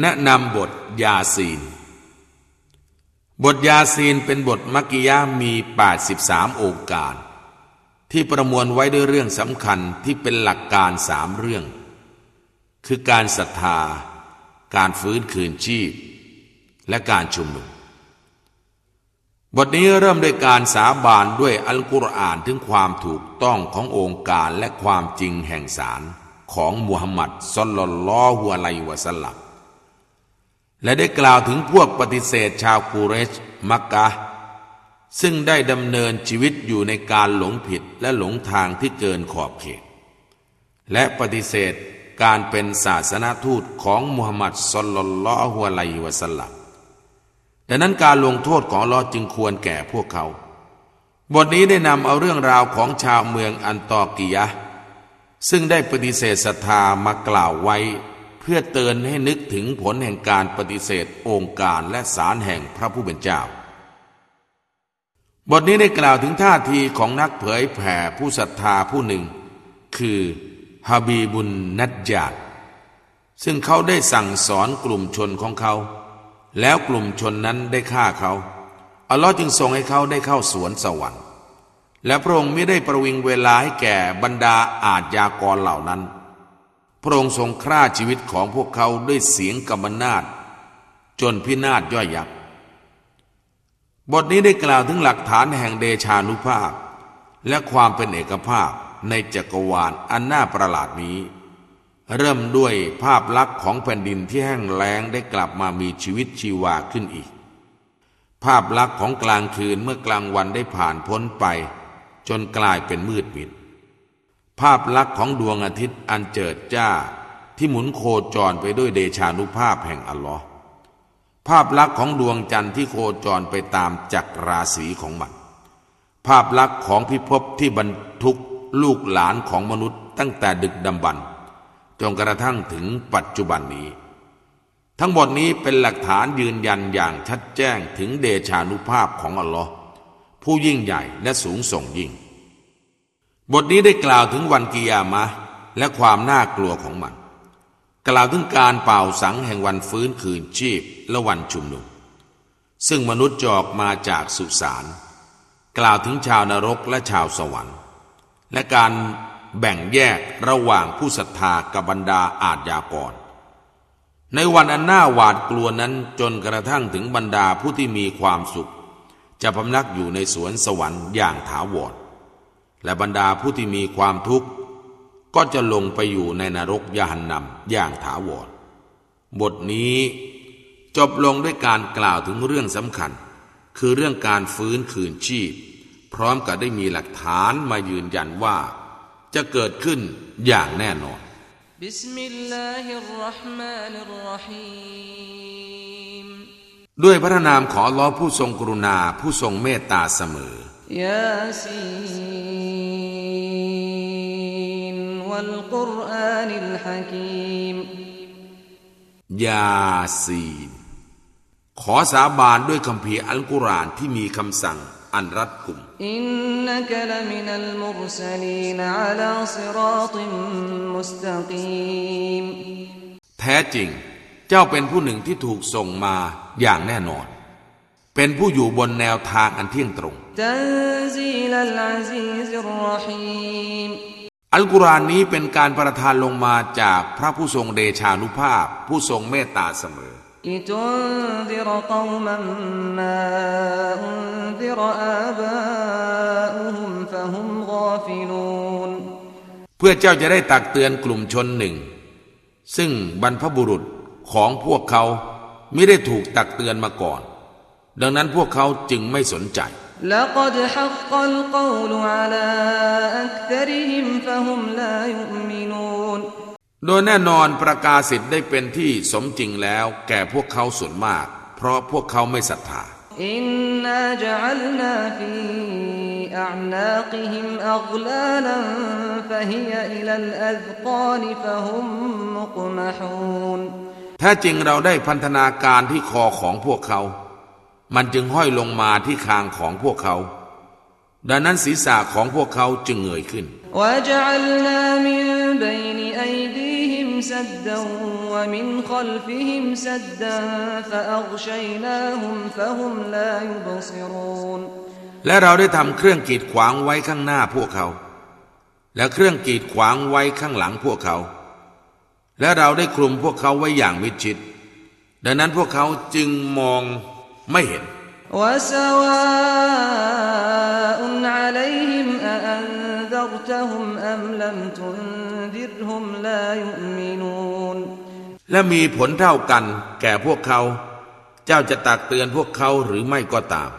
แนะนำบทยาซีน บทยาซีนเป็นบทมักกิยามี 83องค์การที่ประมวลไว้ด้วยเรื่องสำคัญที่เป็นหลักการสามเรื่อง คือการศรัทธา การฟื้นคืนชีพ และการชุมนุม บทนี้เริ่มด้วยการสาบานด้วยอัลกุรอานถึงความถูกต้องขององค์การและความจริงแห่งสารของมุฮัมมัดสลลัลลอฮุอะลัยวะสลลัม และได้กล่าวถึงพวกปฏิเสธชาวกูเรช มักกะ ซึ่งได้ดำเนินชีวิตอยู่ในการหลงผิดและหลงทางที่เกินขอบเขต และปฏิเสธการเป็นศาสนาทูตของมุฮัมมัดสลลัลลอฮุอะลัยวะสัลลัมดังนั้นการลงโทษของลอจึงควรแก่พวกเขา บทนี้ได้นำเอาเรื่องราวของชาวเมืองอันตอกียะ ซึ่งได้ปฏิเสธศรัทธามากล่าวไว้ พื่อเตือนให้นึกถึงผลแห่งการปฏิเสธองค์การและสารแห่งพระผู้เป็นเจ้า บทนี้ได้กล่าวถึงท่าทีของนักเผยแผ่ผู้ศรัทธาผู้หนึ่ง คือฮาบีบุนนัดญาดซึ่งเขาได้สั่งสอนกลุ่มชนของเขา แล้วกลุ่มชนนั้นได้ฆ่าเขาอัลลอฮ์จึงทรงให้เขาได้เข้าสวนสวรรค์ และพระองค์ไม่ได้ประวิงเวลาให้แก่บรรดาอาจยากรเหล่านั้น พระองค์ทรงฆ่าชีวิตของพวกเขาด้วยเสียงกำมนาดจนพินาศย่อยยับ บทนี้ได้กล่าวถึงหลักฐานแห่งเดชานุภาพ และความเป็นเอกภาพในจักรวาลอันน่าประหลาดนี้ เริ่มด้วยภาพลักษณ์ของแผ่นดินที่แห้งแล้งได้กลับมามีชีวิตชีวาขึ้นอีก ภาพลักษณ์ของกลางคืนเมื่อกลางวันได้ผ่านพ้นไป จนกลายเป็นมืดมิด ภาพลักษณ์ของดวงอาทิตย์อันเจิดจ้า ที่หมุนโคจรไปด้วยเดชานุภาพแห่งอัลลอฮ์ภาพลักษณ์ของดวงจันทร์ที่โคจรไปตามจักรราศีของมัน ภาพลักษณ์ของพิภพที่บรรทุกลูกหลานของมนุษย์ตั้งแต่ดึกดำบรรจนกระทั่งถึงปัจจุบันนี้ ทั้งหมดนี้เป็นหลักฐานยืนยันอย่างชัดแจ้งถึงเดชานุภาพของอัลลอฮ์ผู้ยิ่งใหญ่และสูงส่งยิ่ง บทนี้ได้กล่าวถึงวันกิยามะและความน่ากลัวของมัน กล่าวถึงการเป่าสังแห่งวันฟื้นคืนชีพและวันชุมนุม ซึ่งมนุษย์จอกมาจากสุสานกล่าวถึงชาวนรกและชาวสวรรค์ และการแบ่งแยกระหว่างผู้ศรัทธากับบรรดาอาจยากร ในวันอันน่าหวาดกลัวนั้นจนกระทั่งถึงบรรดาผู้ที่มีความสุข จะพำนักอยู่ในสวนสวรรค์อย่างถาวร และบรรดาผู้ที่มีความทุกข์ ก็จะลงไปอยู่ในนรกยานนำอย่างถาวร บทนี้จบลงด้วยการกล่าวถึงเรื่องสำคัญ คือเรื่องการฟื้นคืนชีพ พร้อมกับได้มีหลักฐานมายืนยันว่า จะเกิดขึ้นอย่างแน่นอนด้วยพระนามขอล้อผู้ทรงกรุณาผู้ทรงเมตตาเสมอ ياسين والقرآن الحكيم ยาซีน ขอสาบานด้วยคำพีอัลกุรอานที่มีคำสั่งอันรัดกุมอินนักลมินัลมุรสลีนอัลาซิราติมุสตะกีมแท้จริงเจ้าเป็นผู้หนึ่งที่ถูกส่งมาอย่างแน่นอน เป็นผู้อยู่บนแนวทางอันเที่ยงตรง อัลกุรอานนี้เป็นการประทานลงมาจากพระผู้ทรงเดชานุภาพ ผู้ทรงเมตตาเสมอ เพื่อเจ้าจะได้ตักเตือนกลุ่มชนหนึ่ง ซึ่งบรรพบุรุษของพวกเขาไม่ได้ถูกตักเตือนมาก่อน ดังนั้นพวกเขาจึงไม่สนใจ โดยแน่นอนประกาศสิทธิ์ได้เป็นที่สมจริงแล้ว แก่พวกเขาส่วนมาก เพราะพวกเขาไม่ศรัทธาอินนาจัลนาฟีอันาคิฮิมอักลาลันฟะฮิยอิลัลอัซกานฟะฮุมมุกมะฮูนแท้จริงเราได้พันธนาการที่คอของพวกเขา มันจึงห้อยลงมาที่คางของพวกเขา ดังนั้นศีรษะของพวกเขาจึงเงยขึ้น และเราได้ทำเครื่องกีดขวางไว้ข้างหน้าพวกเขา และเครื่องกีดขวางไว้ข้างหลังพวกเขา และเราได้คลุมพวกเขาไว้อย่างมิดชิด ดังนั้นพวกเขาจึงมอง ไม่เห็นและมีผลเท่ากัน แก่พวกเขา เจ้าจะตักเตือนพวกเขาหรือไม่ก็ตาม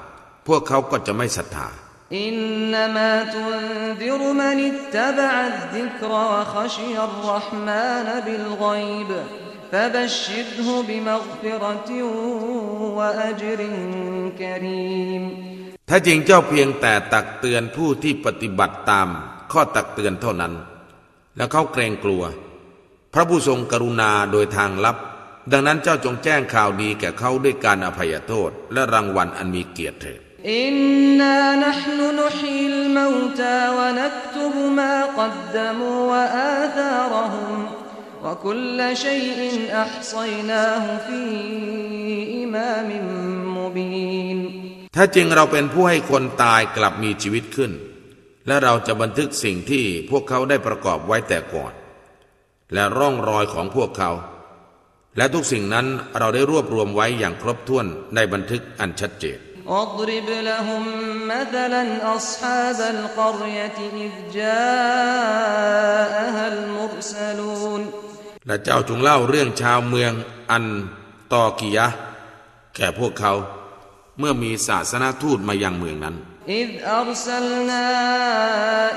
พวกเขาก็จะไม่ศรัทธาอินนามะตุนดิรมันตตบอัดดิกรวะขชิยรรห์มานบิลกอยบ فبشره بمغفرة وأجر كريم ถ้าจริงเจ้าเพียงแต่ตักเตือนผู้ที่ปฏิบัติตามข้อตักเตือนเท่านั้น แล้วเขาเกรงกลัว พระผู้ทรงกรุณาโดยทางลับ ดังนั้นเจ้าจงแจ้งข่าวดีแก่เขาด้วยการอภัยโทษ และรางวัลอันมีเกียรติเถิด إنا نحن نحيي الموتى ونكتب ما قدموا وآثارهم وكل شيء أحصيناه في إمام مبين ถ้าจริงเราเป็นผู้ให้คนตายกลับมีชีวิตขึ้น และเราจะบันทึกสิ่งที่พวกเขาได้ประกอบไว้แต่ก่อน และร่องรอยของพวกเขา และทุกสิ่งนั้นเราได้รวบรวมไว้อย่างครบถ้วนในบันทึกอันชัดเจน واضرب لهم مثلا أصحاب القرية และเจ้าจงเล่าเรื่องชาวเมืองอันตอกิยะห์แก่พวกเขา เมื่อมีศาสนาทูตมายังเมืองนั้น إذ أرسلنا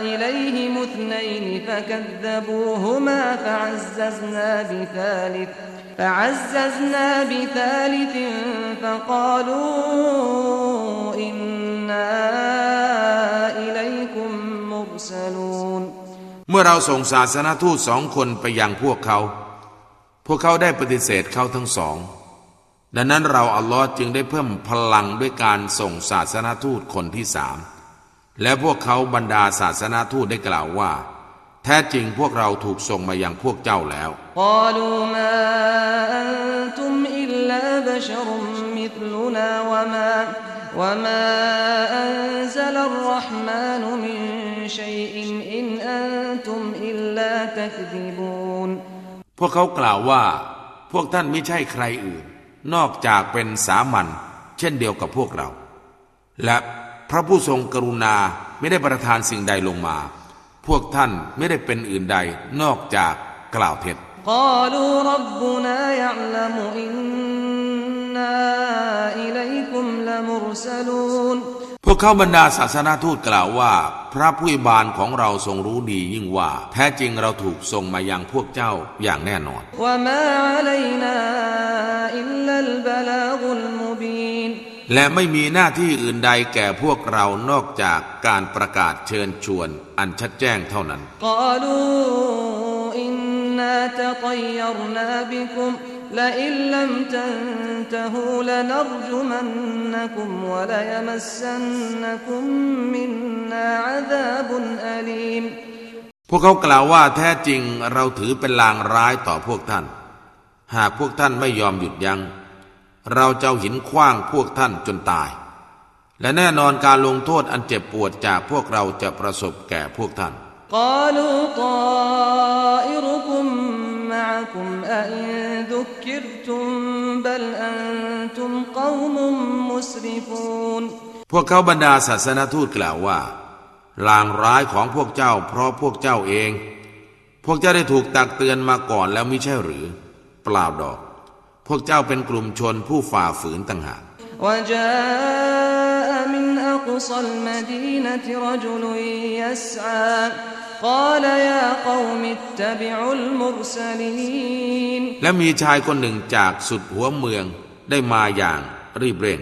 إليهم اثنين فكذبوهما فعززنا بثالث فعززنا بثالث فقالوا إنا إليكم مرسلون เมื่อเราส่งศาสนาทูตสองคนไปยังพวกเขา พวกเขาได้ปฏิเสธเขาทั้งสอง ดังนั้นเราอัลลอฮ์จึงได้เพิ่มพลังด้วยการส่งศาสนาทูตคนที่สาม และพวกเขาบรรดาศาสนาทูตได้กล่าวว่า แท้จริงพวกเราถูกส่งมายังพวกเจ้าแล้ว قالوا ما أنتم إلا بشر مثلنا وما وما أنزل الرحمن من شيء إن أنتم إلا تكذبون พวกเขากล่าวว่า พวกท่านไม่ใช่ใครอื่น นอกจากเป็นสามัญเช่นเดียวกับพวกเรา และพระผู้ทรงกรุณาไม่ได้ประทานสิ่งใดลงมา พวกท่านไม่ได้เป็นอื่นใดนอกจากกล่าวเท็จ قالوا ربنا يعلم إنا إليكم لمرسلون พวกเขาบรรดาศาสนาทูตกล่าวว่า พระผู้บานของเราทรงรู้ดียิ่งว่า แท้จริงเราถูกส่งมายังพวกเจ้าอย่างแน่นอนและไม่มีหน้าที่อื่นใดแก่พวกเรานอกจากการประกาศเชิญชวน อันชัดแจ้งเท่านั้น قالوا إنا تطيرنا بكم لئن لم تنتهوا لنرجمنكم وليمسنكم منا عذاب أليم พวกเขากล่าวว่าแท้จริงเราถือเป็นลางร้ายต่อพวกท่าน หากพวกท่านไม่ยอมหยุดยัง้งเราจะเอาหินขว้างพวกท่านจนตาย และแน่นอนการลงโทษอันเจ็บปวดจากพวกเราจะประสบแก่พวกท่าน قالوا طائركم معكم أئن ذكرتم بل أنتم قوم مسرفون พวกเขาบรรดาศาสนทูตกล่าวว่า ลางร้ายของพวกเจ้าเพราะพวกเจ้าเอง พวกเจ้าได้ถูกตักเตือนมาก่อนแล้วไม่ใช่หรือ เปล่าดอก พวกเจ้าเป็นกลุ่มชนผู้ฝ่าฝืนต่างหาก وجاء من أقصى المدينة رجل يسعى قال يا قوم اتبعوا المرسلين และมีชายคนหนึ่งจากสุดหัวเมืองได้มาอย่างรีบเร่ง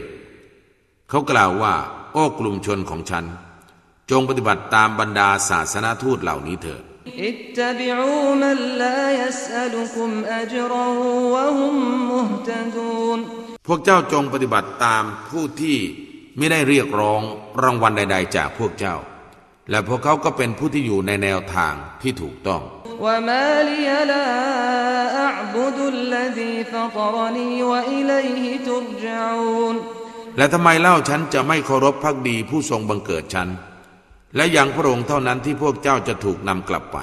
เขากล่าวว่า โอ้กลุ่มชนของฉัน จงปฏิบัติตามบรรดาศาสนาทูตเหล่านี้เถิด اتبعوا من لا يسألكم أجرا وهم مهتدون พวกเจ้าจงปฏิบัติตามผู้ที่ไม่ได้เรียกร้องรางวัลใด ๆ จากพวกเจ้า และพวกเขาก็เป็นผู้ที่อยู่ในแนวทางที่ถูกต้องและทำไมเล่าฉันจะไม่เคารพพักดีผู้ทรงบังเกิดฉัน และอย่างพระองค์เท่านั้นที่พวกเจ้าจะถูกนำกลับไป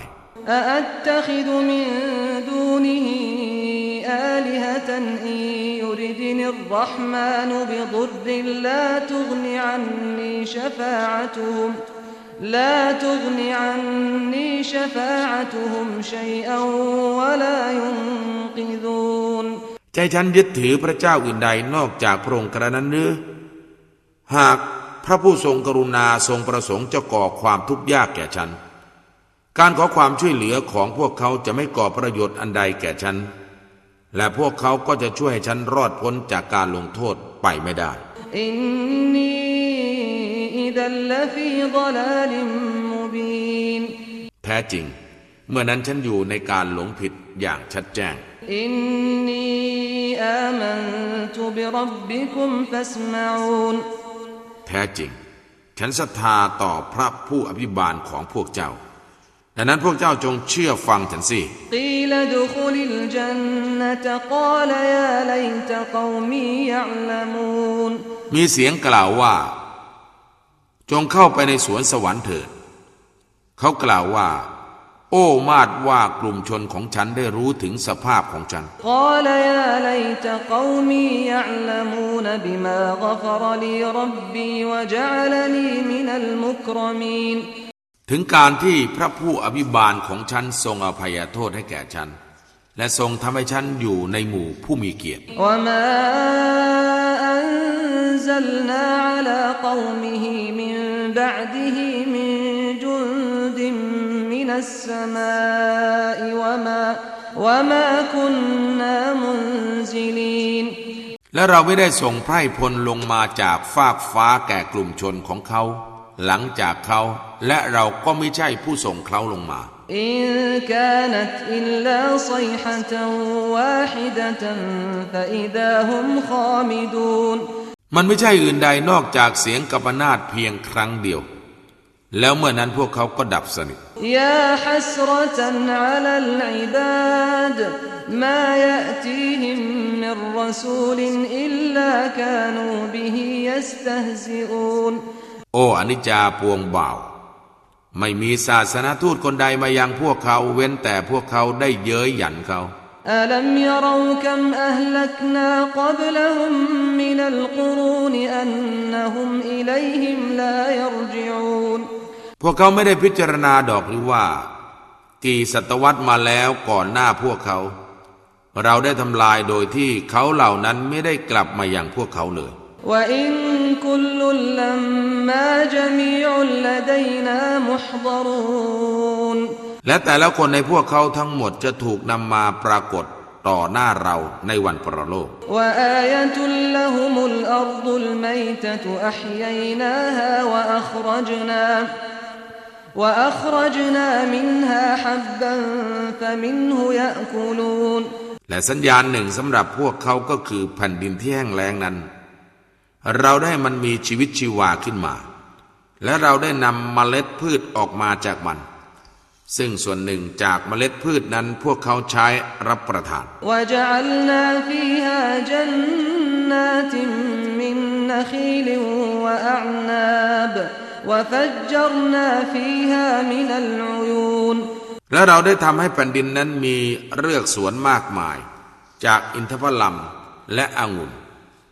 อ من دونه آلهة إن يردني الرحمن بضر لا تغن عني شفاعتهم لا تغن عني شفاعتهم شيئا ولا ينقذون ใจฉันยึดถือพระเจ้าอื่นใดนอกจากพระองค์กระนั้นหรือ หากพระผู้ทรงกรุณาทรงประสงค์จะก่อความทุกข์ยากแก่ฉัน การขอความช่วยเหลือของพวกเขาจะไม่ก่อประโยชน์อันใดแก่ฉัน และพวกเขาก็จะช่วยให้ฉันรอดพ้นจากการลงโทษไปไม่ได้ إني إذا لفي ضلال مبين แท้จริง เมื่อนั้นฉันอยู่ในการหลงผิดอย่างชัดแจ้งแท้จริง ฉันศรัทธาต่อพระผู้อภิบาลของพวกเจ้าดังนั้นพวกเจ้าจงเชื่อฟังฉันสิมีเสียงกล่าวว่า จงเข้าไปในสวนสวรรค์เถิด เขากล่าวว่า โอ้มาดว่ากลุ่มชนของฉันได้รู้ถึงสภาพของฉัน قال يا ليت قومي يعلمون بما غفر لي ربي وجعلني من المكرمين ถึงการที่พระผู้อภิบาลของฉันทรงอภัยโทษให้แก่ฉัน และทรงทำให้ฉันอยู่ในหมู่ผู้มีเกียรติ وما أنزلنا على قومه من بعده من جند من السماء وما وما كنا منزلين และเราไม่ได้ส่งไพร่พลลงมาจากฟากฟ้าแก่กลุ่มชนของเขา หลังจากเขา และเราก็ไม่ใช่ผู้ส่งเขาลงมา إن كانت إلا صيحة واحدة فإذا هم خامدون มัน มันไม่ใช่อื่นใดนอกจากเสียงกัมนาตเพียงครั้งเดียว แล้วเมื่อนั้นพวกเขาก็ดับสนิทโออานิจจาปวงเบาไม่มีศาสนาทูตคนใดมายังพวกเขาเว้นแต่พวกเขาได้เย้ยหยันเขา ألم يروا كم أهلكنا قبلهم من القرون أنهم إليهم لا يرجعون พวกเขาไม่ได้พิจารณาดอกหรือว่า กี่ศตวรรษมาแล้วก่อนหน้าพวกเขา เราได้ทำลายโดยที่เขาเหล่านั้นไม่ได้กลับมาอย่างพวกเขาเลย وإن كل لما جميع لدينا محضرون และแต่ละคนในพวกเขาทั้งหมดจะถูกนำมาปรากฏต่อหน้าเราในวันประโลก وآية لهم الأرض الميتة أحييناها وأخرجنا وأخرجنا منها حبا فمنه يأكلون และสัญญาณหนึ่งสำหรับพวกเขาก็คือแผ่นดินที่แห้งแล้งนั้น เราได้มันมีชีวิตชีวาขึ้นมา และเราได้นำเมล็ดพืชออกมาจากมัน ซึ่งส่วนหนึ่งจากเมล็ดพืชนั้นพวกเขาใช้รับประทาน และเราได้ทำให้แผ่นดินนั้นมีเรือกสวนมากมาย จากอินทผลัมและองุ่น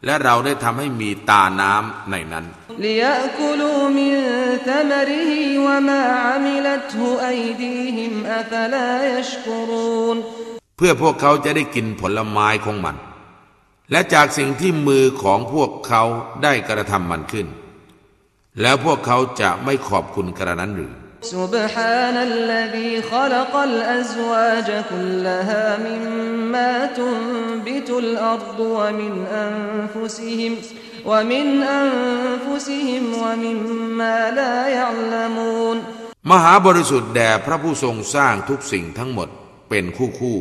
และเราได้ทำให้มีตาน้ำในนั้น เพื่อพวกเขาจะได้กินผลไม้ของมัน และจากสิ่งที่มือของพวกเขาได้กระทำมันขึ้น แล้วพวกเขาจะไม่ขอบคุณกระนั้นหรือ سبحان الذي خلق الأزواج كلها مما تنبت الأرض ومن أنفسهم ومن أنفسهم ومما لا يعلمون มหาบริสุทธิ์แด่พระผู้ทรงสร้างทุกสิ่งทั้งหมดเป็นคู่คู่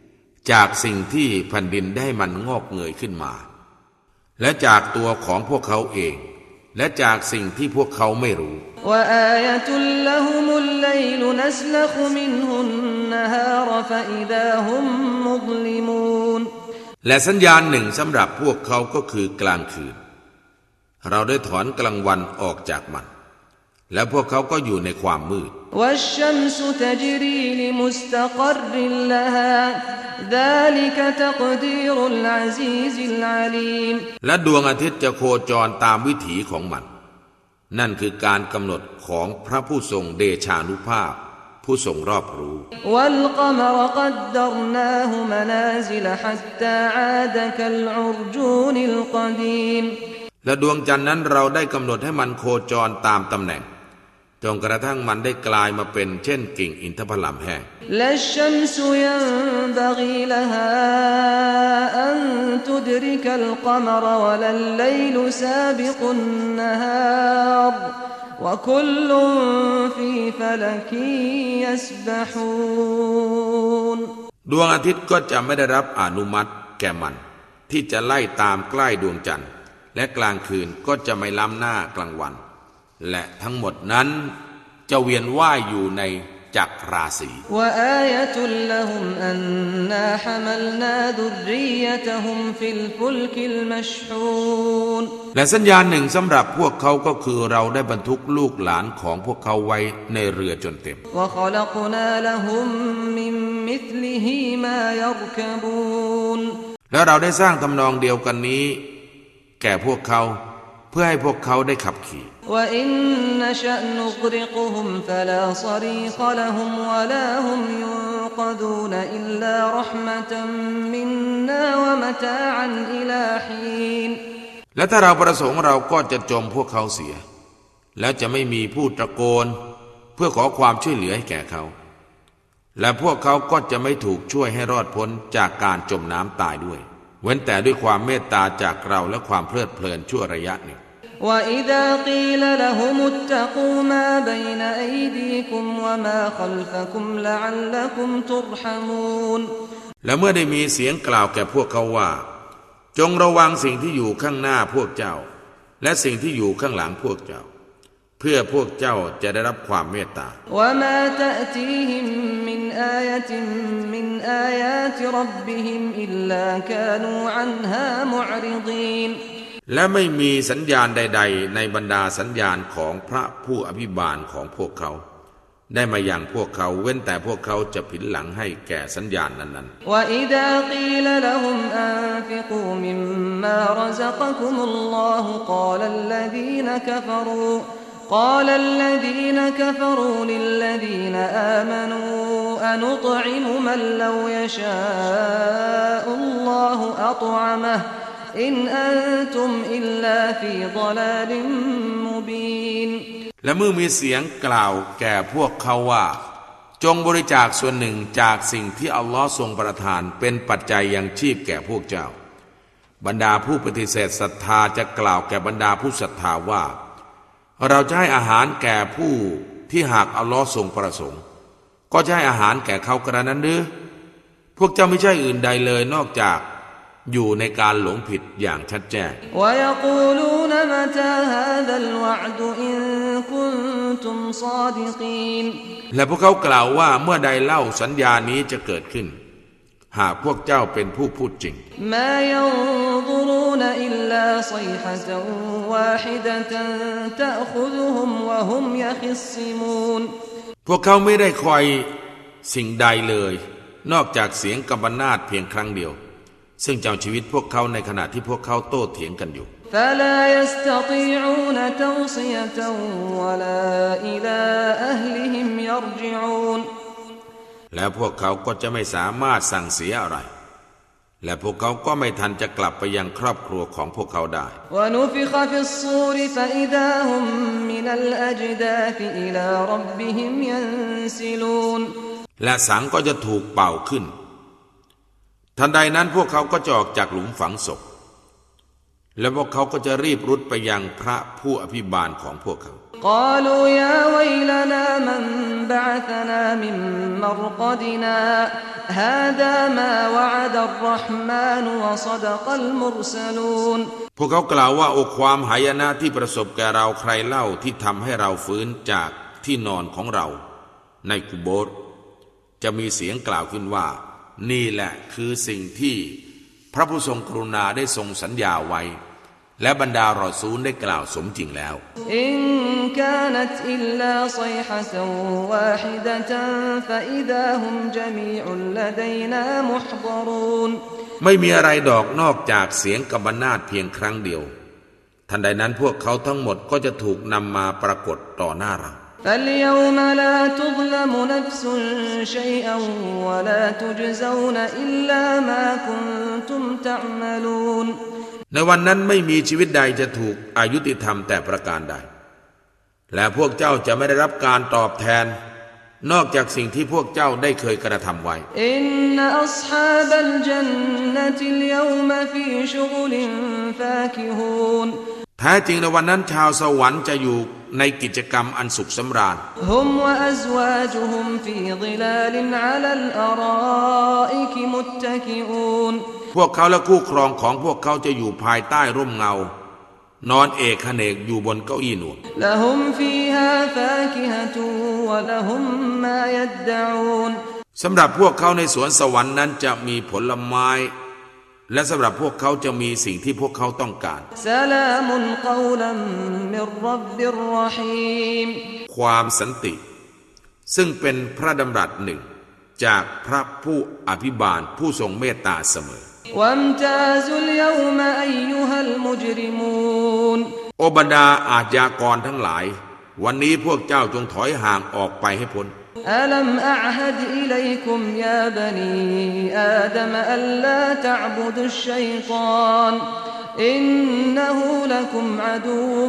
ๆจากสิ่งที่แผ่นดินได้มันงอกเงยขึ้นมา และจากตัวของพวกเขาเอง และจากสิ่งที่พวกเขาไม่รู้ และสัญญาณหนึ่งสำหรับพวกเขาก็คือกลางคืน เราได้ถอนกลางวันออกจากมัน และพวกเขาก็อยู่ในความมืด والشمس تجري لمستقر لها ذلك تقدير العزيز العليم และดวงอาทิตย์จะโคจรตามวิถีของมัน นั่นคือการกำหนดของพระผู้ทรงเดชานุภาพ ผู้ทรงรอบรู้ والقمر قدرناه منازل حتى عاد كالعرجون القديم และดวงจันทร์นั้นเราได้กำหนดให้มันโคจรตามตำแหน่ง จนกระทั่งมันได้กลายมาเป็นเช่นกิ่งอินทผลัมแห้งดวงอาทิตย์ก็จะไม่ได้รับอนุมัติแก่มัน ที่จะไล่ตามใกล้ดวงจันทร์ และกลางคืนก็จะไม่ล้ำหน้ากลางวัน และทั้งหมดนั้น จะเวียนว่ายอยู่ในจักรราศีและสัญญาหนึ่งสำหรับพวกเขาก็คือเราได้บรรทุกลูกหลานของพวกเขาไว้ในเรือจนเต็ม และเราได้สร้างทำนองเดียวกันนี้ แก่พวกเขา พื่อให้พวกเขาได้ขับขี่และถ้าเราประสงค์เราก็จะจมพวกเขาเสีย แล้วจะไม่มีผู้ตะโกน เพื่อขอความช่วยเหลือให้แก่เขา และพวกเขาก็จะไม่ถูกช่วยให้รอดพ้นจากการจมน้ำตายด้วยเว้นแต่ด้วยความเมตตาจากเราและความเพลิดเพลินชั่วระยะหนึ่ง وإذا قيل لهم اتقوا ما بين أيديكم وما خلفكم لعلكم ترحمون และเมื่อได้มีเสียงกล่าวแก่พวกเขาว่า จงระวังสิ่งที่อยู่ข้างหน้าพวกเจ้า และสิ่งที่อยู่ข้างหลังพวกเจ้า เพื่อพวกเจ้าจะได้รับความเมตตา وما تأتيهم من آية من آيات ربهم إلا كانوا عنها معرضين และไม่มีสัญญาณใด ๆ ในบรรดาสัญญาณของพระผู้อภิบาลของพวกเขา ได้มาอย่างพวกเขาเว้นแต่พวกเขาจะผินหลังให้แก่สัญญาณนั้น وإذا قيل لهم أنفقوا مما رزقكم الله قال الذين كفروا قال الذين كفروا للذين آمنوا أنطعم من لو يشاء الله أطعمه อินอันตุมอิลลาฟีดลาลิมมุบีนและเมื่อมีเสียงกล่าวแก่พวกเขาว่า จงบริจาคส่วนหนึ่งจากสิ่งที่อัลลอฮ์ทรงประทานเป็นปัจจัยยังชีพแก่พวกเจ้า บรรดาผู้ปฏิเสธศรัทธาจะกล่าวแก่บรรดาผู้ศรัทธาว่า เราจะให้อาหารแก่ผู้ที่หากอัลลอฮ์ทรงประสงค์ ก็จะให้อาหารแก่เขากระนั้นหรือพวกเจ้าไม่ใช่อื่นใดเลยนอกจาก อยู่ในการหลงผิดอย่างชัดแจ้งและพวกเขากล่าวว่าเมื่อใดเล่าสัญญานี้จะเกิดขึ้น หากพวกเจ้าเป็นผู้พูดจริง พวกเขาไม่ได้คอยสิ่งใดเลย นอกจากเสียงกำบนาดเพียงครั้งเดียว ซึ่งจะเอาชีวิตพวกเขาในขณะที่พวกเขาโต้เถียงกันอยู่ แล้วพวกเขาก็จะไม่สามารถสั่งเสียอะไร และพวกเขาก็ไม่ทันจะกลับไปยังครอบครัวของพวกเขาได้และสังก็จะถูกเป่าขึ้น ทันใดนั้นพวกเขาก็จะออกจากหลุมฝังศพ และพวกเขาก็จะรีบรุดไปยังพระผู้อภิบาลของพวกเขา قالوا يا ويلنا من بعثنا من مرقدنا هذا ما وعد الرحمن وصدق المرسلون พวกเขากล่าวว่าโอความหายนะที่ประสบแก่เราใครเล่าที่ทำให้เราฟื้นจากที่นอนของเรา ในกุโบสจะมีเสียงกล่าวขึ้นว่า นี่แหละคือสิ่งที่พระผู้ทรงกรุณาได้ทรงสัญญาไว้ และบรรดารอซูลได้กล่าวสมจริงแล้วไม่มีอะไรดอกนอกจากเสียงกำบนาดเพียงครั้งเดียว ทันใดนั้นพวกเขาทั้งหมดก็จะถูกนำมาปรากฏต่อหน้าเรา فاليوم لا تظلم نفس شيئا ولا تجزون إلا ما كنتم تعملون ในวันนั้นไม่มีชีวิตใดจะถูกอายุติธรรมแต่ประการใด และพวกเจ้าจะไม่ได้รับการตอบแทน นอกจากสิ่งที่พวกเจ้าได้เคยกระทำไว้ إن أصحاب الجنة اليوم في شغل فاكهون แ แท้จริงในวันนั้นชาวสวรรค์จะอยู่ในกิจกรรมอันสุขสำราญพวกเขาและคู่ครองของพวกเขาจะอยู่ภายใต้ร่มเงา นอนเอกขเนกอยู่บนเก้าอี้หนวดสำหรับพวกเขาในสวนสวรรค์นั้นจะมีผลไม้ และสำหรับพวกเขาจะมีสิ่งที่พวกเขาต้องการ ความสันติ ซึ่งเป็นพระดำรัสหนึ่ง จากพระผู้อภิบาลผู้ทรงเมตตาเสมอ โอบรรดาอาจยากรทั้งหลาย วันนี้พวกเจ้าจงถอยห่างออกไปให้พ้น ألم أعهد إليكم يا بني آدم ألا تعبدوا الشيطان إنه لكم عدو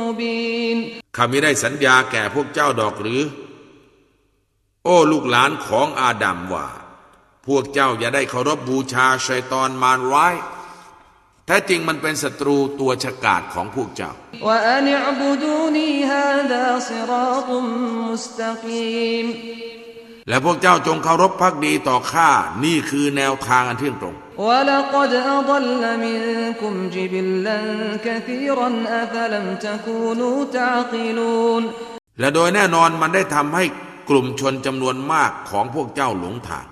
مبين ข้ามิได้สัญญาแก่พวกเจ้าดอกหรือ โอ้ลูกหลานของอาดัมว่า พวกเจ้าอย่าได้เคารพบูชาชัยตอนมารร้าย แท้จริงมันเป็นศัตรูตัวฉกาดของพวกเจ้า และพวกเจ้าจงเคารพพักดีต่อข้า นี่คือแนวทางอันเที่ยงตรง และโดยแน่นอนมันได้ทำให้กลุ่มชนจำนวนมากของพวกเจ้าหลงทาง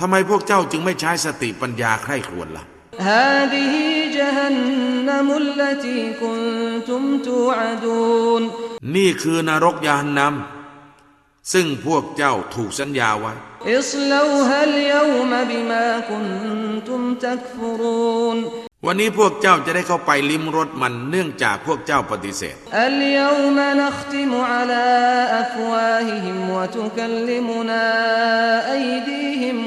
ทำไมพวกเจ้าจึงไม่ใช้สติปัญญาใคร่ครวญละ่ะ هذه جهنم التي كنتم توعدون นี่คือนรกยานนำซึ่งพวกเจ้าถูกสัญญาไว้ اصلوها اليوم بما كنتم تكفرون วันนี้พวกเจ้าจะได้เข้าไปลิ้มรสมันเนื่องจากพวกเจ้าปฏิเสธ اليوم نختم على أفواههم وتكلمنا أيديهم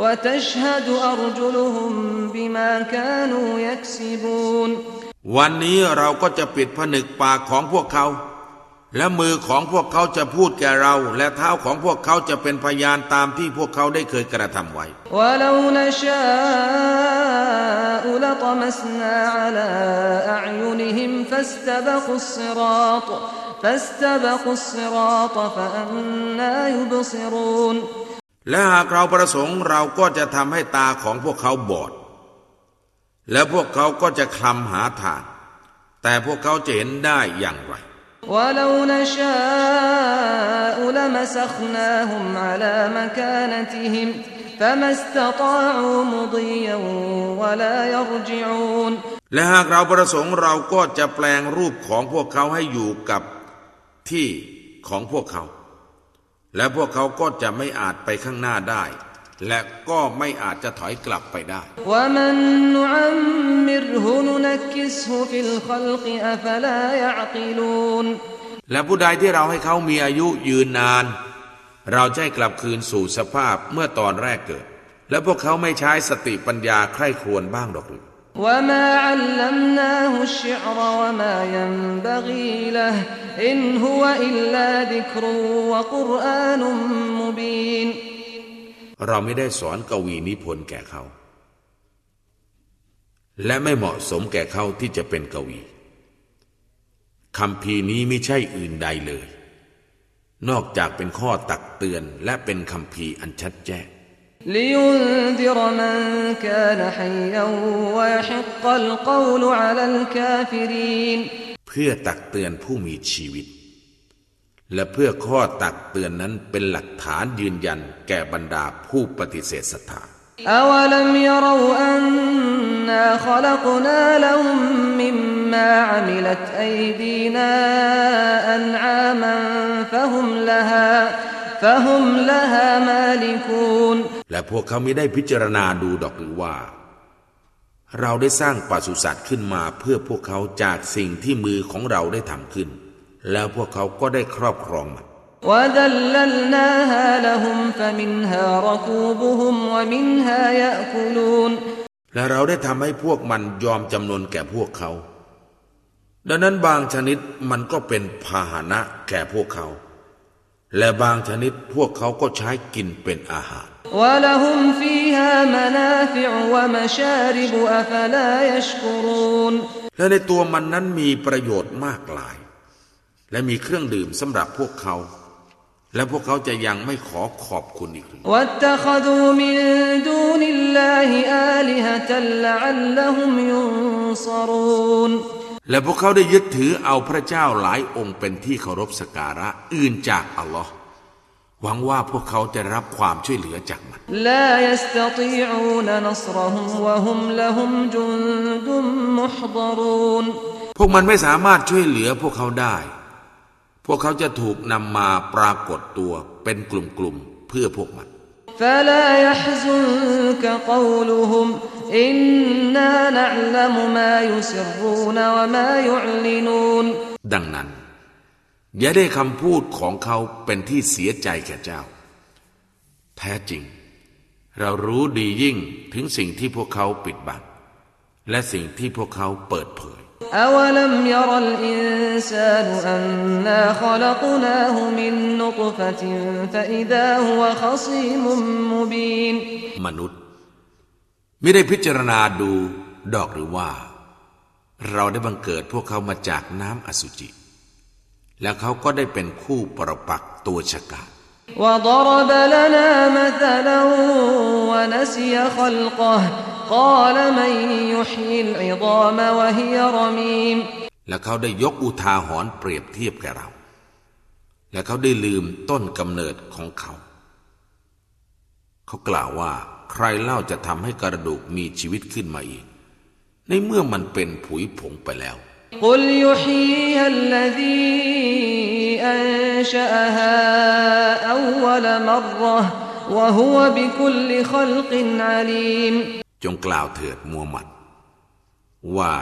وتشهد أرجلهم وتشهد أرجلهم بما كانوا يكسبون วันนี้เราก็จะปิดผนึกปากของพวกเขา และมือของพวกเขาจะพูดแก่เรา และเท้าของพวกเขาจะเป็นพยานตามที่พวกเขาได้เคยกระทำไว้ ولو نشاء لطمسنا على أعينهم فاستبقوا الصراط فاستبقوا الصراط فأنا يبصرون และหากเราประสงค์เราก็จะทำให้ตาของพวกเขาบอด และพวกเขาก็จะคลำหาทาง แต่พวกเขาจะเห็นได้อย่างไร ولو نشاء لمسخناهم على مكانتهم فما استطاعوا مضيا ولا يرجعون และหากเราประสงค์เราก็จะแปลงรูปของพวกเขาให้อยู่กับที่ของพวกเขา และพวกเขาก็จะไม่อาจไปข้างหน้าได้ และก็ไม่อาจจะถอยกลับไปได้และผู้ใดที่เราให้เขามีอายุยืนนาน เราจะกลับคืนสู่สภาพเมื่อตอนแรกเกิด และพวกเขาไม่ใช้สติปัญญาใคร่ครวญบ้างหรอกหรือ وما علمناه الشعر وما ينبغي له إن هو إلا ذكر وقرآن مبين เราไม่ได้สอนกวีนิพนธ์แก่เขา และไม่เหมาะสมแก่เขาที่จะเป็นกวี คำพีนี้ไม่ใช่อื่นใดเลย นอกจากเป็นข้อตักเตือนและเป็นคำพีอันชัดแจ้ง لينذر من كان حيا ويحق القول على الكافرين เพื่อตักเตือนผู้มีชีวิต และเพื่อข้อตักเตือนนั้นเป็นหลักฐานยืนยันแก่บรรดาผู้ปฏิเสธศรัทธา أولم يروا أنا خلقنا لهم مما عملت أيدينا أنعاما فهم لها فهم لها مالكون และ แต่พวกเขาไม่ได้พิจารณาดูดอกหรือว่า เราได้สร้างปศุสัตว์ขึ้นมาเพื่อพวกเขาจากสิ่งที่มือของเราได้ทำขึ้น แล้วพวกเขาก็ได้ครอบครองมัน และเราได้ทำให้พวกมันยอมจำนวนแก่พวกเขา ดังนั้นบางชนิดมันก็เป็นพาหนะแก่พวกเขา และบางชนิดพวกเขาก็ใช้กินเป็นอาหาร ولهم فيها منافع ومشارب أفلا يشكرون และในตัวมันนั้นมีประโยชน์มากหลาย และมีเครื่องดื่มสำหรับพวกเขา และพวกเขาจะยังไม่ขอขอบคุณอีกหรือ واتخذوا من دون الله آلهة لعلهم ينصرون และพวกเขาได้ยึดถือเอาพระเจ้าหลายองค์เป็นที่เคารพสกการะอื่นจากอัลลอฮ์ หวังว่าพวกเขาจะรับความช่วยเหลือจากมัน لا يستطيعون نصرهم وهم لهم جند محضرون พวกมันไม่สามารถช่วยเหลือพวกเขาได้ พวกเขาจะถูกนำมาปรากฏตัวเป็นกลุ่มๆเพื่อพวกมัน فلا يحزنك قولهم إنا نعلم ما يسرون وما يعلنون ดังนั้น อย่าได้คำพูดของเขาเป็นที่เสียใจแก่เจ้า แท้จริง เรารู้ดียิ่งถึงสิ่งที่พวกเขาปิดบังและสิ่งที่พวกเขาเปิดเผย أولم ير الإنسان أنا خلقناه من نطفة فإذا هو خصيم مبين มนุษย์ ไม่ได้พิจารณาดูดอกหรือว่า เราได้บังเกิดพวกเขามาจากน้ำอสุจิ แล้วเขาก็ได้เป็นคู่ปรปักษ์ตัวฉกาจ وضرب لنا مثلا ونسي خلقه قال من يحيي العظام وهي رميم และเขาได้ยกอุทาหรณ์เปรียบเทียบแก่เรา และเขาได้ลืมต้นกำเนิดของเขา เขากล่าวว่า ใครเล่าจะทำให้กระดูกมีชีวิตขึ้นมาอีก ในเมื่อมันเป็นผุยผงไปแล้ว قل يحييها الذي أنشأها أول مرة وهو بكل خلق عليم จงกล่าวเถิดมูฮัมหมัด ว่า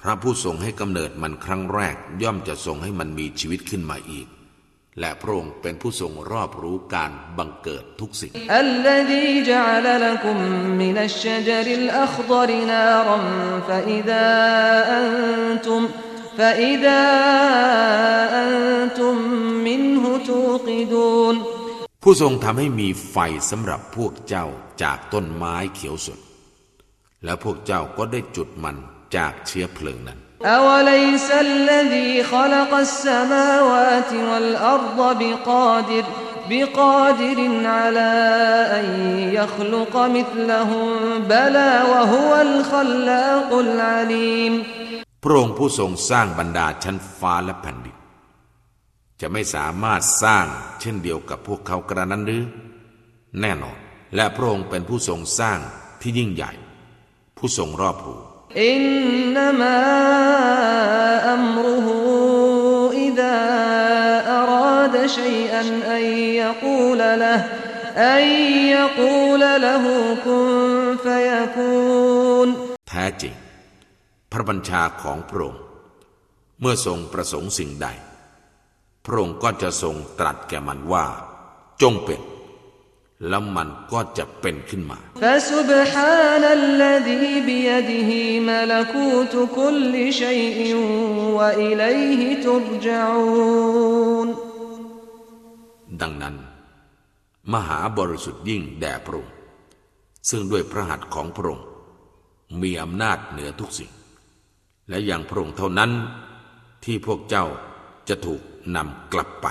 พระผู้ทรงให้กำเนิดมันครั้งแรกย่อมจะทรงให้มันมีชีวิตขึ้นมาอีก และพระองค์เป็นผู้ทรงรอบรู้การบังเกิดทุกสิ่งผู้ทรงทำให้มีไฟสำหรับพวกเจ้าจากต้นไม้เขียวสด และพวกเจ้าก็ได้จุดมันจากเชื้อเพลิงนั้น أوليس الذي خلق السماوات والأرض بقادر بقادر على أن يخلق مثلهم بلى وهو الخلاق العليم พระองค์ผู้ทรงสร้างบรรดาชั้นฟ้าและแผ่นดิน จะไม่สามารถสร้างเช่นเดียวกับพวกเขากระนั้นหรือ แน่นอน และพระองค์เป็นผู้ทรงสร้างที่ยิ่งใหญ่ ผู้ทรงรอบรู้ إنما أمره إذا أراد شيئا أن يقول له أن يقول له كن فيكون แท้จริง พระบัญชาของพระองค์เมื่อทรงประสงค์สิ่งใด พระองค์ก็จะทรงตรัสแก่มันว่า จงเป็น แล้วมันก็จะเป็นขึ้นมา ดังนั้น มหาบริสุทธิ์ยิ่งแด่พระองค์ ซึ่งด้วยพระหัตถ์ของพระองค์ มีอำนาจเหนือทุกสิ่ง และอย่างพระองค์เท่านั้นที่พวกเจ้าจะถูกนำกลับไป